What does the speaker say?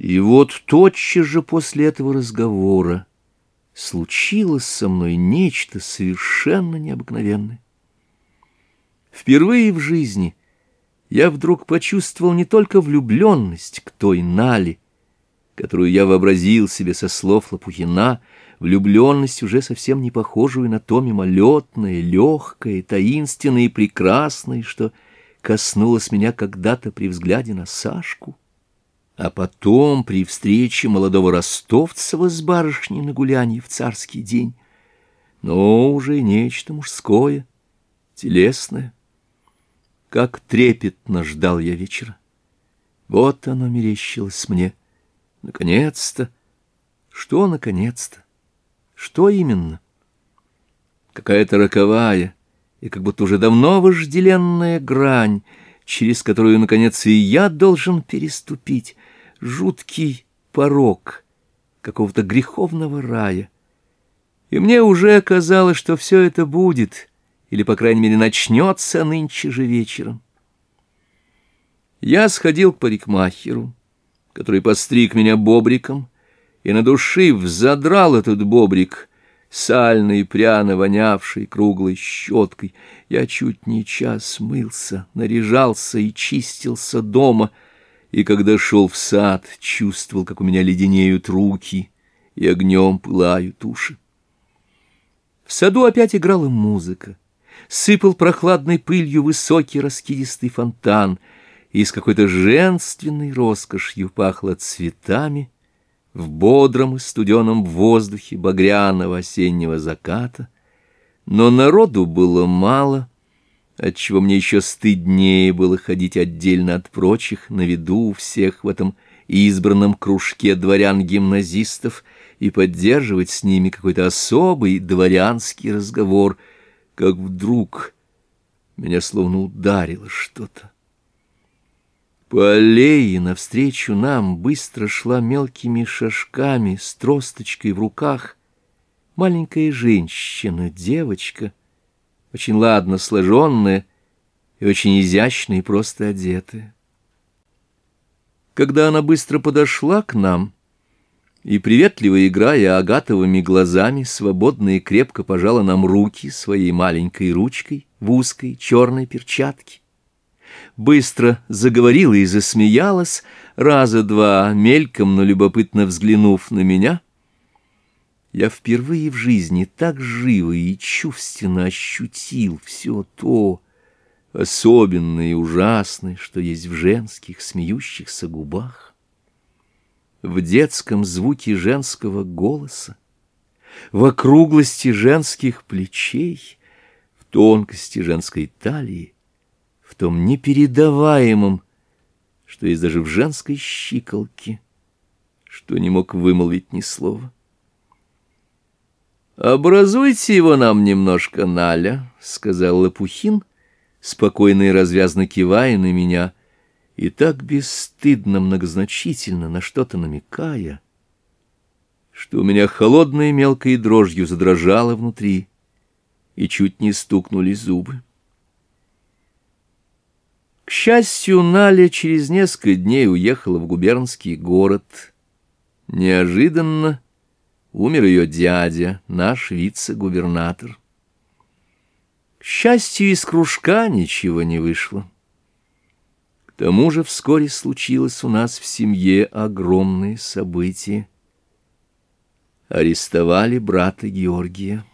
И вот тотчас же после этого разговора случилось со мной нечто совершенно необыкновенное. Впервые в жизни я вдруг почувствовал не только влюбленность к той Нале, которую я вообразил себе со слов Лопухина, влюбленность уже совсем не похожую на то мимолетное, легкое, таинственное и прекрасное, что коснулось меня когда-то при взгляде на Сашку. А потом, при встрече молодого ростовцева с барышней на гулянье в царский день, но уже нечто мужское, телесное. Как трепетно ждал я вечера. Вот оно мерещилось мне. Наконец-то! Что наконец-то? Что именно? Какая-то роковая и как будто уже давно вожделенная грань, через которую, наконец, и я должен переступить, жуткий порог какого-то греховного рая. И мне уже казалось, что все это будет, или, по крайней мере, начнется нынче же вечером. Я сходил к парикмахеру, который постриг меня бобриком, и на души взадрал этот бобрик, сальный, пряно вонявший круглой щеткой. Я чуть не час мылся, наряжался и чистился дома — и когда шел в сад, чувствовал, как у меня леденеют руки и огнем пылают уши. В саду опять играла музыка. Сыпал прохладной пылью высокий раскидистый фонтан, и с какой-то женственной роскошью пахло цветами в бодром и студеном воздухе багряного осеннего заката. Но народу было мало, отчего мне еще стыднее было ходить отдельно от прочих, на виду у всех в этом избранном кружке дворян-гимназистов и поддерживать с ними какой-то особый дворянский разговор, как вдруг меня словно ударило что-то. По аллее навстречу нам быстро шла мелкими шажками с тросточкой в руках маленькая женщина, девочка — очень ладно сложенная и очень изящно и просто одетая. Когда она быстро подошла к нам и, приветливо играя агатовыми глазами, свободно и крепко пожала нам руки своей маленькой ручкой в узкой черной перчатке, быстро заговорила и засмеялась, раза два мельком, но любопытно взглянув на меня — я впервые в жизни так живо и чувственно ощутил все то особенное и ужасное, что есть в женских смеющихся губах, в детском звуке женского голоса, в округлости женских плечей, в тонкости женской талии, в том непередаваемом, что есть даже в женской щиколке, что не мог вымолвить ни слова. «Образуйте его нам немножко, Наля», — сказал Лопухин, спокойно и развязно кивая на меня, и так бесстыдно многозначительно на что-то намекая, что у меня холодной мелкой дрожью задрожало внутри, и чуть не стукнули зубы. К счастью, Наля через несколько дней уехала в губернский город. Неожиданно, — умер ее дядя, наш вице-губернатор. К счастью, из кружка ничего не вышло. К тому же вскоре случилось у нас в семье огромное событие. Арестовали брата Георгия.